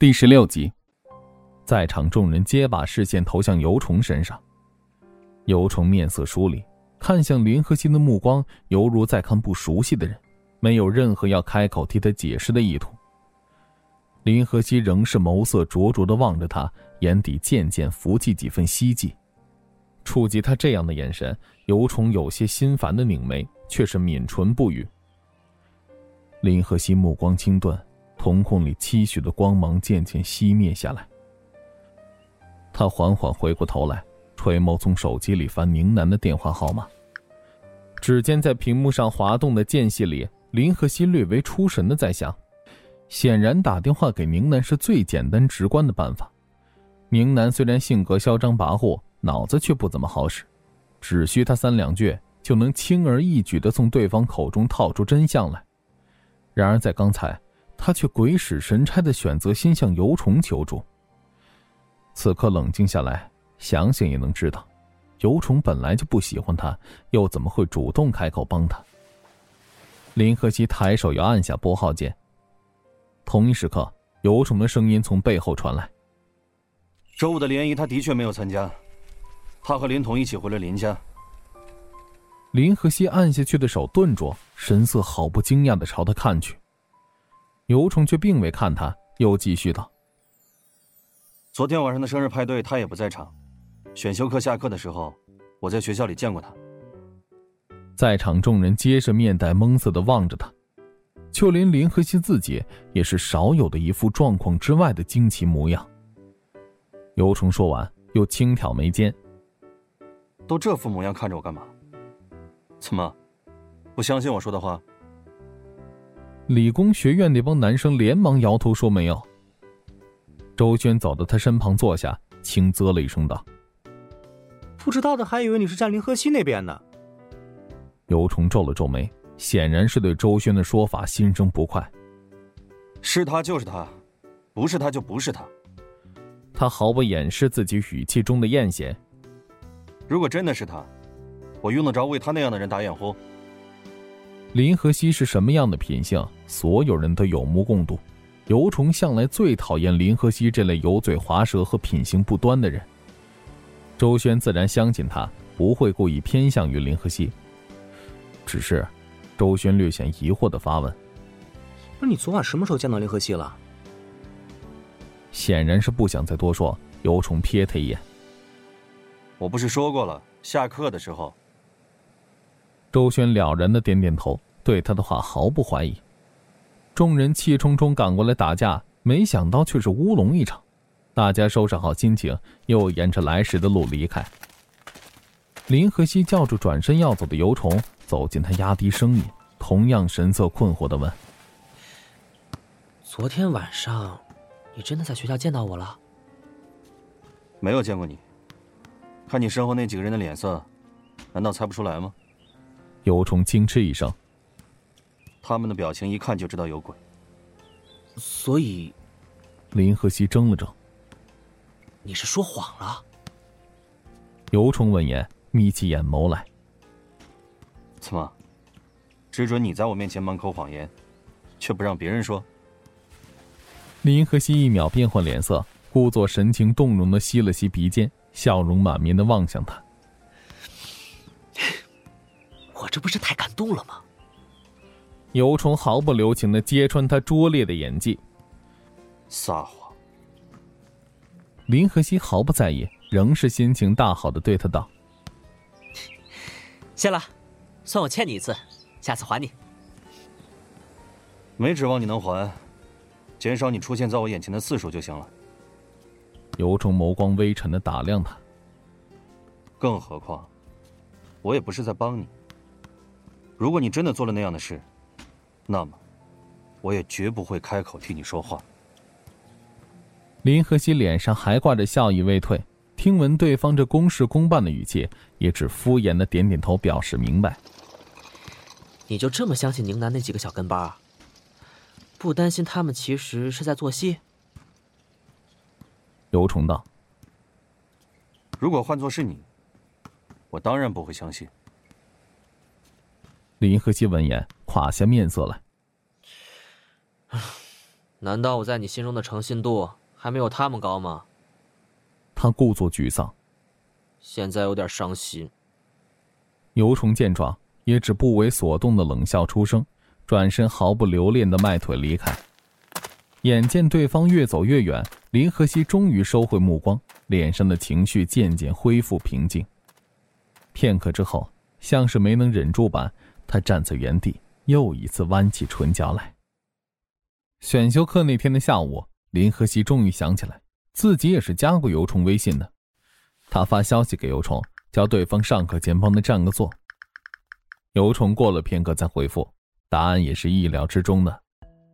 第十六集，在场众人皆把视线投向尤虫身上。尤虫面色疏离，看向林和熙的目光犹如在看不熟悉的人，没有任何要开口替他解释的意图。林和熙仍是眸色灼灼的望着他，眼底渐渐浮起几分希冀。触及他这样的眼神，尤虫有些心烦的拧眉，却是抿唇不语。林和熙目光轻顿。瞳孔里期许的光芒渐渐熄灭下来。他缓缓回过头来，垂眸从手机里翻宁南的电话号码。指尖在屏幕上滑动的间隙里，林和熙略微出神的在想：显然打电话给宁南是最简单直观的办法。宁南虽然性格嚣张跋扈，脑子却不怎么好使，只需他三两句，就能轻而易举的从对方口中套出真相来。然而在刚才。他却鬼使神差的选择先向尤虫求助。此刻冷静下来，想想也能知道，尤虫本来就不喜欢他，又怎么会主动开口帮他？林和熙抬手要按下拨号键。同一时刻，尤虫的声音从背后传来：“周五的联谊，他的确没有参加，他和林童一起回了林家。”林和熙按下去的手顿住，神色毫不惊讶的朝他看去。尤虫却并未看他，又继续道：“昨天晚上的生日派对，他也不在场。选修课下课的时候，我在学校里见过他。”在场众人皆是面带懵色的望着他，就连林和熙自己也是少有的一副状况之外的惊奇模样。尤虫说完，又轻挑眉间：“都这副模样看着我干嘛？怎么，不相信我说的话？”理工学院那帮男生连忙摇头说：“没有。”周轩走到他身旁坐下，轻啧了一声道：“不知道的还以为你是占林河西那边呢。”尤虫皱了皱眉，显然是对周轩的说法心生不快。是他就是他，不是他就不是他。他毫不掩饰自己语气中的艳羡。如果真的是他，我用得着为他那样的人打掩护？林和熙是什么样的品性，所有人都有目共睹。尤虫向来最讨厌林和熙这类油嘴滑舌和品行不端的人。周轩自然相信他不会故意偏向于林和熙。只是，周轩略显疑惑的发问：“不是你昨晚什么时候见到林和熙了？”显然是不想再多说。尤虫瞥他一眼：“我不是说过了，下课的时候。”周轩了然的点点头，对他的话毫不怀疑。众人气冲冲赶过来打架，没想到却是乌龙一场。大家收拾好心情，又沿着来时的路离开。林和熙叫住转身要走的尤虫，走近他，压低声音，同样神色困惑的问：“昨天晚上，你真的在学校见到我了？”“没有见过你。看你身后那几个人的脸色，难道猜不出来吗？”尤虫轻嗤一声：“他们的表情一看就知道有鬼。”所以，林和熙怔了怔：“你是说谎了？”尤虫闻言，眯起眼眸来：“怎么，只准你在我面前满口谎言，却不让别人说？”林和熙一秒变换脸色，故作神情动容的吸了吸鼻尖，笑容满面的望向他。这不是太感动了吗？尤虫毫不留情的揭穿他拙劣的演技。撒谎。林和熙毫不在意，仍是心情大好的对他道：“谢了，算我欠你一次，下次还你。”没指望你能还，减少你出现在我眼前的次数就行了。尤虫眸光微沉的打量他。更何况，我也不是在帮你。如果你真的做了那样的事，那么，我也绝不会开口替你说话。林和熙脸上还挂着笑意未退，听闻对方这公事公办的语气，也只敷衍的点点头，表示明白。你就这么相信宁南那几个小跟班？不担心他们其实是在做戏？刘崇道：“如果换做是你，我当然不会相信。”林和西闻言，垮下面色来。难道我在你心中的诚信度还没有他们高吗？他故作沮丧，现在有点伤心。尤虫见状，也只不为所动的冷笑出声，转身毫不留恋的迈腿离开。眼见对方越走越远，林和熙终于收回目光，脸上的情绪渐渐恢复平静。片刻之后，像是没能忍住般，他站在原地，又一次弯起唇角来。选修课那天的下午，林和熙终于想起来，自己也是加过尤虫微信的。他发消息给尤虫，叫对方上课前帮他占个座。尤虫过了片刻再回复，答案也是意料之中的：“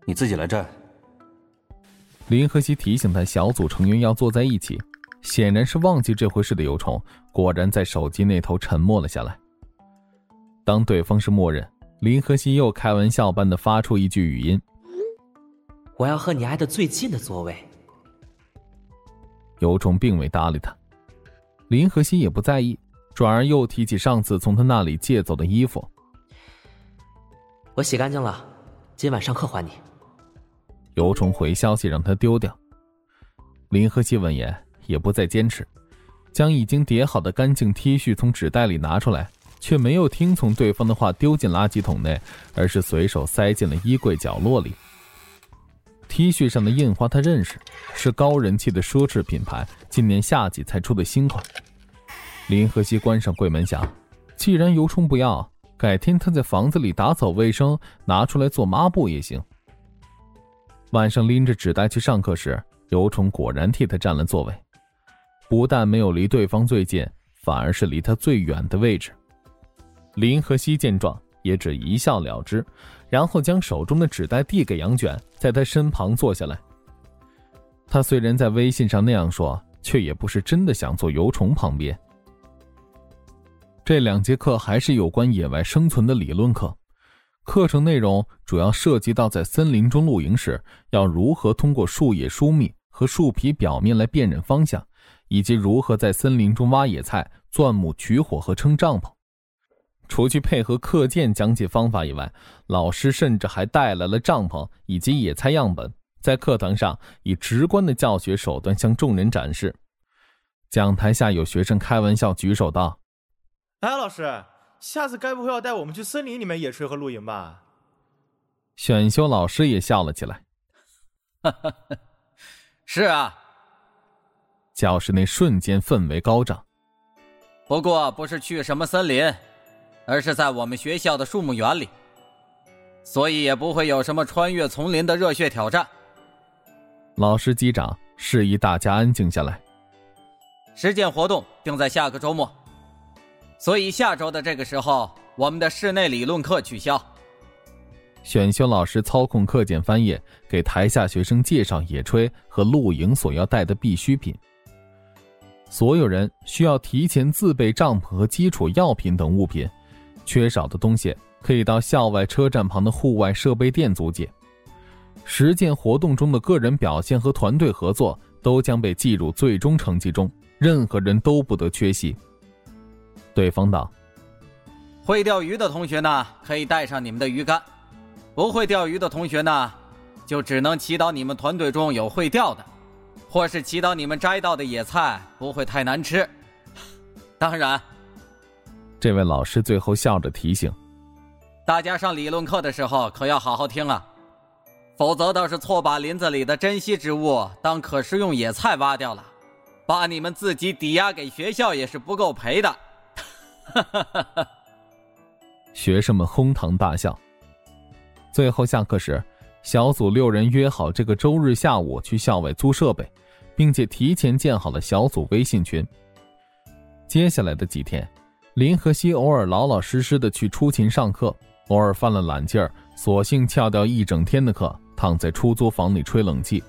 你自己来占。”林和熙提醒他，小组成员要坐在一起，显然是忘记这回事的尤虫，果然在手机那头沉默了下来。当对方是默认，林和熙又开玩笑般的发出一句语音。我要和你挨得最近的座位。尤虫并未搭理他，林和熙也不在意，转而又提起上次从他那里借走的衣服。我洗干净了，今晚上课还你。尤虫回消息让他丢掉。林和熙闻言也不再坚持，将已经叠好的干净 T 恤从纸袋里拿出来，却没有听从对方的话丢进垃圾桶内，而是随手塞进了衣柜角落里。T 恤上的印花他认识，是高人气的奢侈品牌，今年夏季才出的新款。林和熙关上柜门想，既然尤冲不要，改天他在房子里打扫卫生，拿出来做抹布也行。晚上拎着纸袋去上课时，尤冲果然替他占了座位，不但没有离对方最近，反而是离他最远的位置。林和熙见状，也只一笑了之。然后将手中的纸袋递给杨卷，在他身旁坐下来。他虽然在微信上那样说，却也不是真的想坐油虫旁边。这两节课还是有关野外生存的理论课，课程内容主要涉及到在森林中露营时要如何通过树叶疏密和树皮表面来辨认方向，以及如何在森林中挖野菜、钻木取火和撑帐篷。除去配合课件讲解方法以外，老师甚至还带来了帐篷以及野菜样本，在课堂上以直观的教学手段向众人展示。讲台下有学生开玩笑举手道：“哎，老师，下次该不会要带我们去森林里面野炊和露营吧？”选修老师也笑了起来：“哈哈，是啊。”教室内瞬间氛围高涨。不过不是去什么森林。而是在我们学校的树木园里，所以也不会有什么穿越丛林的热血挑战。老师机长，示意大家安静下来。实践活动定在下个周末，所以下周的这个时候，我们的室内理论课取消。选修老师操控课件翻页，给台下学生介绍野炊和露营所要带的必需品。所有人需要提前自备帐篷和基础药品等物品。缺少的东西可以到校外车站旁的户外设备店租借。实践活动中的个人表现和团队合作都将被计入最终成绩中，任何人都不得缺席。对方道：“会钓鱼的同学呢，可以带上你们的鱼竿；不会钓鱼的同学呢，就只能祈祷你们团队中有会钓的，或是祈祷你们摘到的野菜不会太难吃。当然。”这位老师最后笑着提醒：“大家上理论课的时候可要好好听啊，否则倒是错把林子里的珍稀植物当可食用野菜挖掉了，把你们自己抵押给学校也是不够赔的。”学生们哄堂大笑。最后下课时，小组六人约好这个周日下午去校外租设备，并且提前建好了小组微信群。接下来的几天。林和熙偶尔老老实实的去出勤上课，偶尔犯了懒劲儿，索性翘掉一整天的课，躺在出租房里吹冷气。